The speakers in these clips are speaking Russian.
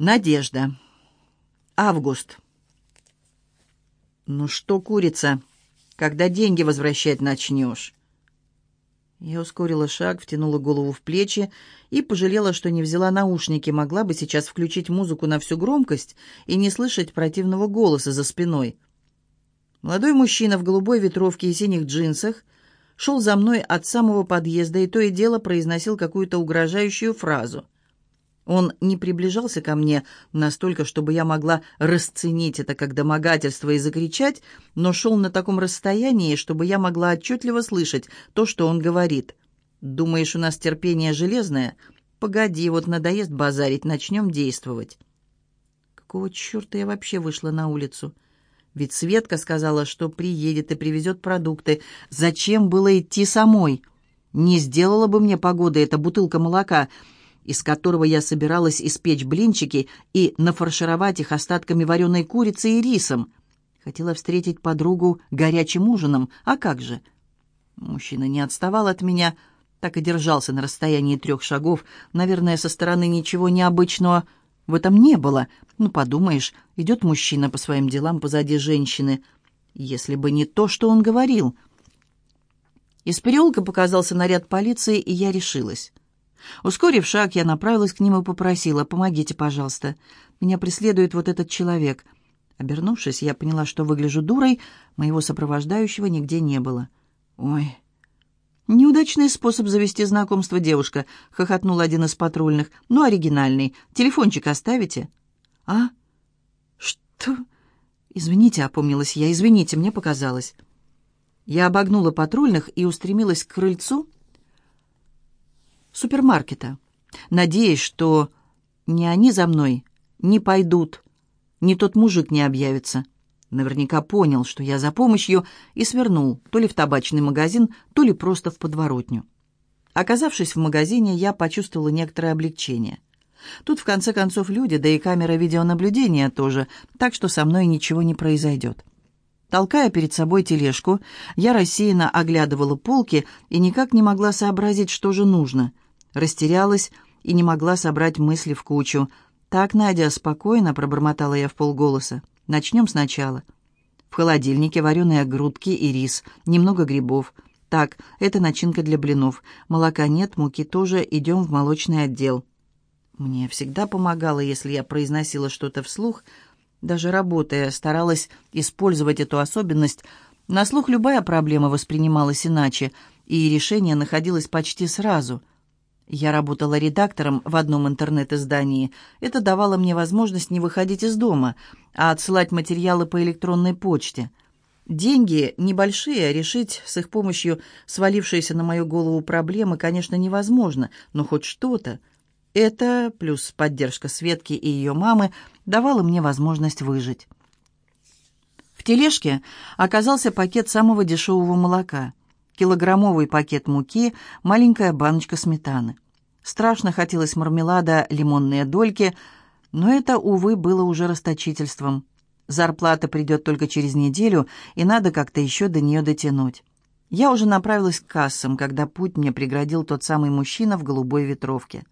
Надежда. Август. «Ну что, курица, когда деньги возвращать начнешь?» Я ускорила шаг, втянула голову в плечи и пожалела, что не взяла наушники, могла бы сейчас включить музыку на всю громкость и не слышать противного голоса за спиной. Молодой мужчина в голубой ветровке и синих джинсах шел за мной от самого подъезда и то и дело произносил какую-то угрожающую фразу. Он не приближался ко мне настолько, чтобы я могла расценить это как домогательство и закричать, но шел на таком расстоянии, чтобы я могла отчетливо слышать то, что он говорит. «Думаешь, у нас терпение железное? Погоди, вот надоест базарить, начнем действовать». Какого черта я вообще вышла на улицу? Ведь Светка сказала, что приедет и привезет продукты. Зачем было идти самой? Не сделала бы мне погода эта бутылка молока — из которого я собиралась испечь блинчики и нафаршировать их остатками вареной курицы и рисом. Хотела встретить подругу горячим ужином, а как же? Мужчина не отставал от меня, так и держался на расстоянии трех шагов. Наверное, со стороны ничего необычного в этом не было. Ну, подумаешь, идет мужчина по своим делам позади женщины. Если бы не то, что он говорил. Из переулка показался наряд полиции, и я решилась. Ускорив шаг, я направилась к нему и попросила, «Помогите, пожалуйста. Меня преследует вот этот человек». Обернувшись, я поняла, что выгляжу дурой, моего сопровождающего нигде не было. «Ой, «Неудачный способ завести знакомство, девушка», — хохотнул один из патрульных. «Ну, оригинальный. Телефончик оставите?» «А? Что?» «Извините», — опомнилась я. «Извините, мне показалось». Я обогнула патрульных и устремилась к крыльцу, супермаркета, надеясь, что ни они за мной не пойдут, ни тот мужик не объявится. Наверняка понял, что я за помощью, и свернул то ли в табачный магазин, то ли просто в подворотню. Оказавшись в магазине, я почувствовала некоторое облегчение. Тут, в конце концов, люди, да и камера видеонаблюдения тоже, так что со мной ничего не произойдет. Толкая перед собой тележку, я рассеянно оглядывала полки и никак не могла сообразить, что же нужно — растерялась и не могла собрать мысли в кучу. «Так, Надя, спокойно», — пробормотала я в полголоса. «Начнем сначала». В холодильнике вареные грудки и рис, немного грибов. Так, это начинка для блинов. Молока нет, муки тоже, идем в молочный отдел. Мне всегда помогало, если я произносила что-то вслух. Даже работая, старалась использовать эту особенность. На слух любая проблема воспринималась иначе, и решение находилось почти сразу — я работала редактором в одном интернет-издании. Это давало мне возможность не выходить из дома, а отсылать материалы по электронной почте. Деньги небольшие, а решить с их помощью свалившиеся на мою голову проблемы, конечно, невозможно, но хоть что-то. Это, плюс поддержка Светки и ее мамы, давало мне возможность выжить. В тележке оказался пакет самого дешевого молока – килограммовый пакет муки, маленькая баночка сметаны. Страшно хотелось мармелада, лимонные дольки, но это, увы, было уже расточительством. Зарплата придет только через неделю, и надо как-то еще до нее дотянуть. Я уже направилась к кассам, когда путь мне преградил тот самый мужчина в голубой ветровке.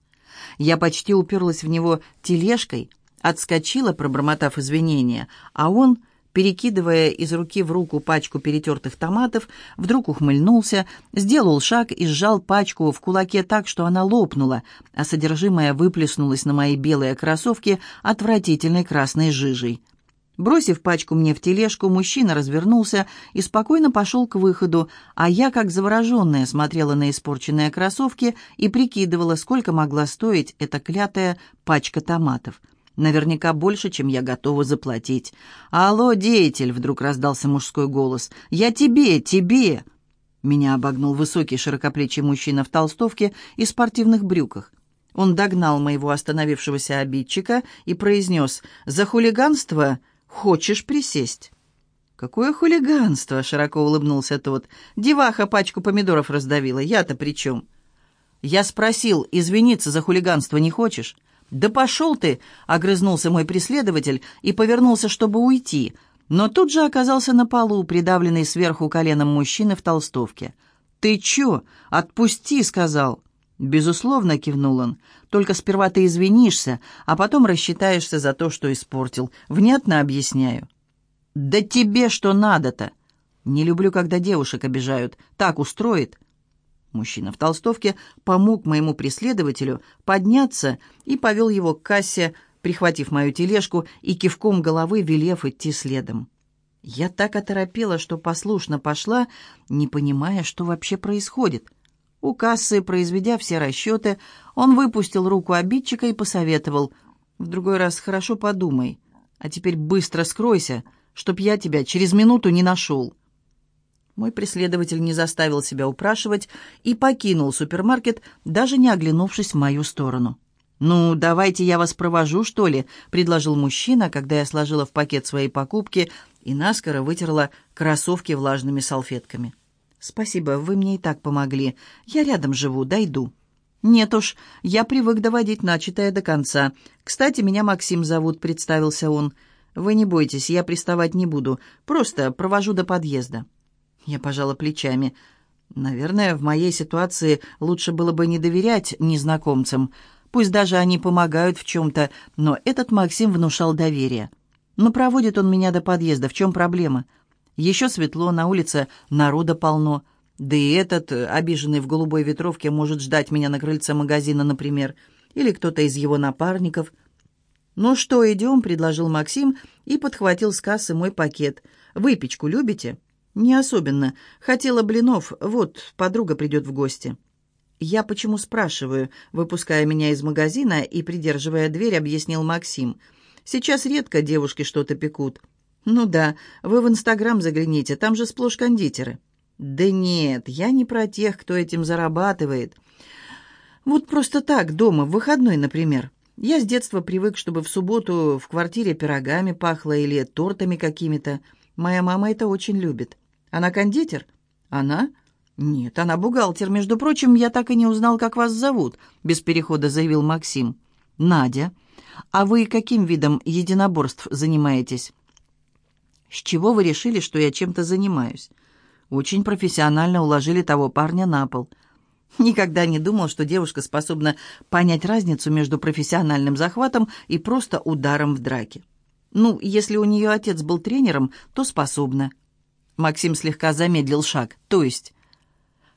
Я почти уперлась в него тележкой, отскочила, пробормотав извинения, а он перекидывая из руки в руку пачку перетертых томатов, вдруг ухмыльнулся, сделал шаг и сжал пачку в кулаке так, что она лопнула, а содержимое выплеснулось на мои белые кроссовки отвратительной красной жижей. Бросив пачку мне в тележку, мужчина развернулся и спокойно пошел к выходу, а я, как завороженная, смотрела на испорченные кроссовки и прикидывала, сколько могла стоить эта клятая пачка томатов. Наверняка больше, чем я готова заплатить. «Алло, деятель!» — вдруг раздался мужской голос. «Я тебе, тебе!» Меня обогнул высокий широкоплечий мужчина в толстовке и спортивных брюках. Он догнал моего остановившегося обидчика и произнес «За хулиганство хочешь присесть?» «Какое хулиганство!» — широко улыбнулся тот. «Деваха пачку помидоров раздавила. Я-то при чем?» «Я спросил, извиниться за хулиганство не хочешь?» «Да пошел ты!» — огрызнулся мой преследователь и повернулся, чтобы уйти, но тут же оказался на полу, придавленный сверху коленом мужчины в толстовке. «Ты чё? Отпусти!» — сказал. «Безусловно», — кивнул он. «Только сперва ты извинишься, а потом рассчитаешься за то, что испортил. Внятно объясняю». «Да тебе что надо-то?» «Не люблю, когда девушек обижают. Так устроит». Мужчина в толстовке помог моему преследователю подняться и повел его к кассе, прихватив мою тележку и кивком головы велев идти следом. Я так оторопела, что послушно пошла, не понимая, что вообще происходит — у кассы, произведя все расчеты, он выпустил руку обидчика и посоветовал. «В другой раз хорошо подумай. А теперь быстро скройся, чтоб я тебя через минуту не нашел». Мой преследователь не заставил себя упрашивать и покинул супермаркет, даже не оглянувшись в мою сторону. «Ну, давайте я вас провожу, что ли?» — предложил мужчина, когда я сложила в пакет свои покупки и наскоро вытерла кроссовки влажными салфетками. «Спасибо, вы мне и так помогли. Я рядом живу, дойду». «Нет уж, я привык доводить начатое до конца. Кстати, меня Максим зовут», — представился он. «Вы не бойтесь, я приставать не буду. Просто провожу до подъезда». Я пожала плечами. «Наверное, в моей ситуации лучше было бы не доверять незнакомцам. Пусть даже они помогают в чем-то, но этот Максим внушал доверие. Но проводит он меня до подъезда. В чем проблема?» Еще светло, на улице народа полно. Да и этот, э, обиженный в голубой ветровке, может ждать меня на крыльце магазина, например. Или кто-то из его напарников. «Ну что, идем?» — предложил Максим и подхватил с кассы мой пакет. «Выпечку любите?» «Не особенно. Хотела блинов. Вот, подруга придет в гости». «Я почему спрашиваю?» Выпуская меня из магазина и придерживая дверь, объяснил Максим. «Сейчас редко девушки что-то пекут. «Ну да, вы в Инстаграм загляните, там же сплошь кондитеры». «Да нет, я не про тех, кто этим зарабатывает. Вот просто так, дома, в выходной, например. Я с детства привык, чтобы в субботу в квартире пирогами пахло или тортами какими-то. Моя мама это очень любит. Она кондитер? Она? Нет, она бухгалтер. Между прочим, я так и не узнал, как вас зовут», — без перехода заявил Максим. «Надя. А вы каким видом единоборств занимаетесь?» «С чего вы решили, что я чем-то занимаюсь?» Очень профессионально уложили того парня на пол. Никогда не думал, что девушка способна понять разницу между профессиональным захватом и просто ударом в драке. Ну, если у нее отец был тренером, то способна. Максим слегка замедлил шаг. То есть...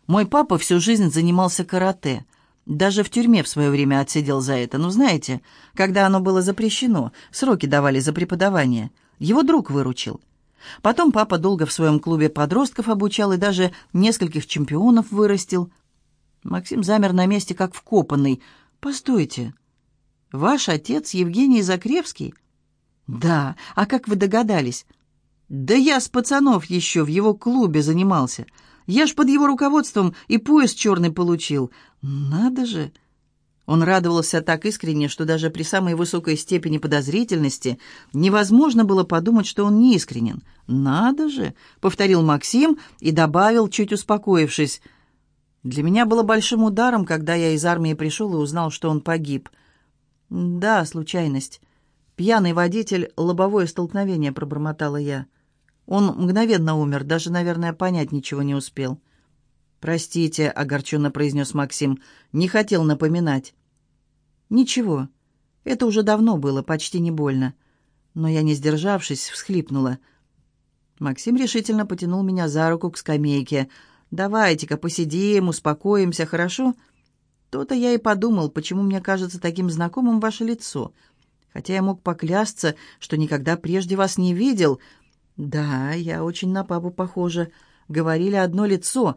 Мой папа всю жизнь занимался карате. Даже в тюрьме в свое время отсидел за это. Ну, знаете, когда оно было запрещено, сроки давали за преподавание – его друг выручил. Потом папа долго в своем клубе подростков обучал и даже нескольких чемпионов вырастил. Максим замер на месте, как вкопанный. «Постойте, ваш отец Евгений Закревский?» «Да, а как вы догадались?» «Да я с пацанов еще в его клубе занимался. Я ж под его руководством и пояс черный получил. Надо же!» Он радовался так искренне, что даже при самой высокой степени подозрительности невозможно было подумать, что он не искренен. «Надо же!» — повторил Максим и добавил, чуть успокоившись. «Для меня было большим ударом, когда я из армии пришел и узнал, что он погиб». «Да, случайность. Пьяный водитель, лобовое столкновение», — пробормотала я. Он мгновенно умер, даже, наверное, понять ничего не успел. «Простите», — огорченно произнес Максим, — «не хотел напоминать». «Ничего, это уже давно было, почти не больно». Но я, не сдержавшись, всхлипнула. Максим решительно потянул меня за руку к скамейке. «Давайте-ка посидим, успокоимся, хорошо?» То-то я и подумал, почему мне кажется таким знакомым ваше лицо. Хотя я мог поклясться, что никогда прежде вас не видел. Да, я очень на папу похожа. Говорили одно лицо,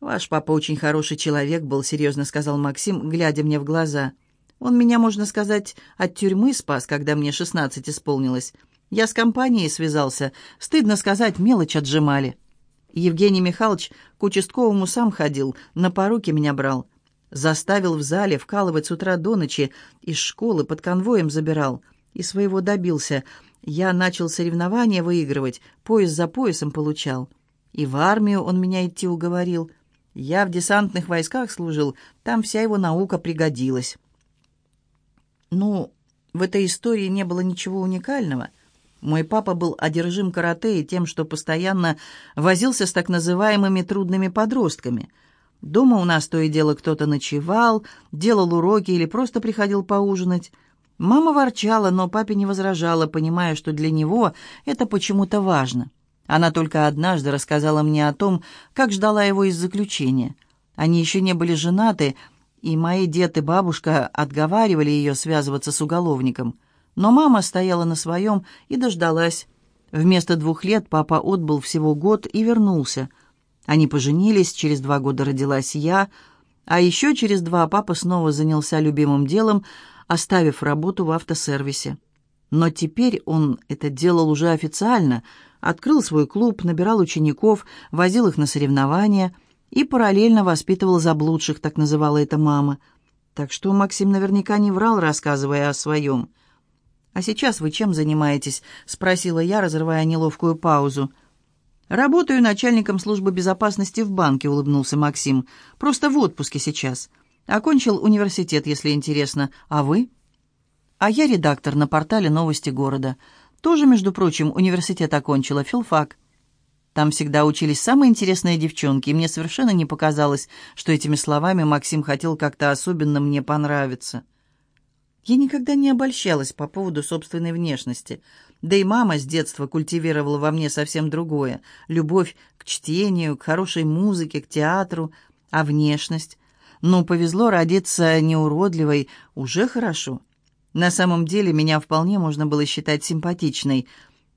«Ваш папа очень хороший человек был», — серьезно сказал Максим, глядя мне в глаза. «Он меня, можно сказать, от тюрьмы спас, когда мне шестнадцать исполнилось. Я с компанией связался. Стыдно сказать, мелочь отжимали. Евгений Михайлович к участковому сам ходил, на поруки меня брал. Заставил в зале вкалывать с утра до ночи, из школы под конвоем забирал. И своего добился. Я начал соревнования выигрывать, пояс за поясом получал. И в армию он меня идти уговорил». Я в десантных войсках служил, там вся его наука пригодилась. Ну, в этой истории не было ничего уникального. Мой папа был одержим карате и тем, что постоянно возился с так называемыми трудными подростками. Дома у нас то и дело кто-то ночевал, делал уроки или просто приходил поужинать. Мама ворчала, но папе не возражала, понимая, что для него это почему-то важно. Она только однажды рассказала мне о том, как ждала его из заключения. Они еще не были женаты, и мои дед и бабушка отговаривали ее связываться с уголовником. Но мама стояла на своем и дождалась. Вместо двух лет папа отбыл всего год и вернулся. Они поженились, через два года родилась я, а еще через два папа снова занялся любимым делом, оставив работу в автосервисе. Но теперь он это делал уже официально, открыл свой клуб, набирал учеников, возил их на соревнования и параллельно воспитывал заблудших, так называла это мама. Так что Максим наверняка не врал, рассказывая о своем. «А сейчас вы чем занимаетесь?» — спросила я, разрывая неловкую паузу. «Работаю начальником службы безопасности в банке», — улыбнулся Максим. «Просто в отпуске сейчас. Окончил университет, если интересно. А вы?» «А я редактор на портале «Новости города». Тоже, между прочим, университет окончила, филфак. Там всегда учились самые интересные девчонки, и мне совершенно не показалось, что этими словами Максим хотел как-то особенно мне понравиться. Я никогда не обольщалась по поводу собственной внешности. Да и мама с детства культивировала во мне совсем другое. Любовь к чтению, к хорошей музыке, к театру. А внешность? Ну, повезло родиться неуродливой, уже хорошо. На самом деле меня вполне можно было считать симпатичной.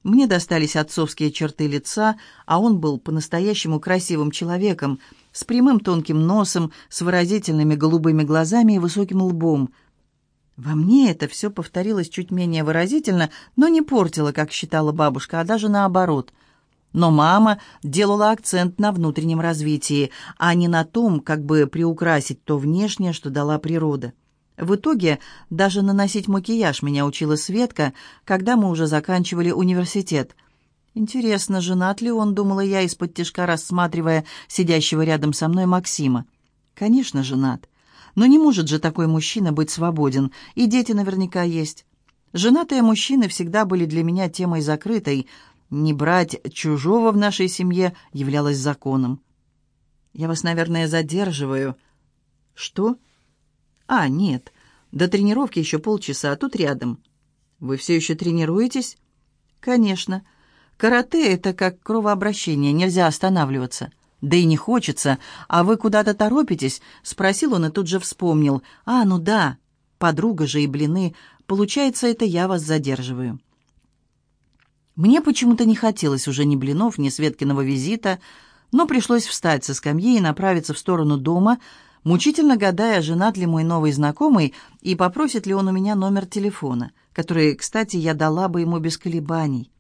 Мне достались отцовские черты лица, а он был по-настоящему красивым человеком, с прямым тонким носом, с выразительными голубыми глазами и высоким лбом – во мне это все повторилось чуть менее выразительно, но не портило, как считала бабушка, а даже наоборот. Но мама делала акцент на внутреннем развитии, а не на том, как бы приукрасить то внешнее, что дала природа. В итоге даже наносить макияж меня учила Светка, когда мы уже заканчивали университет. Интересно, женат ли он, думала я, из-под тяжка рассматривая сидящего рядом со мной Максима. Конечно, женат. Но не может же такой мужчина быть свободен, и дети наверняка есть. Женатые мужчины всегда были для меня темой закрытой. Не брать чужого в нашей семье являлось законом. «Я вас, наверное, задерживаю». «Что?» «А, нет. До тренировки еще полчаса, а тут рядом». «Вы все еще тренируетесь?» «Конечно. Карате — это как кровообращение, нельзя останавливаться». «Да и не хочется. А вы куда-то торопитесь?» — спросил он и тут же вспомнил. «А, ну да, подруга же и блины. Получается, это я вас задерживаю». Мне почему-то не хотелось уже ни блинов, ни Светкиного визита, но пришлось встать со скамьи и направиться в сторону дома, мучительно гадая, женат ли мой новый знакомый и попросит ли он у меня номер телефона, который, кстати, я дала бы ему без колебаний.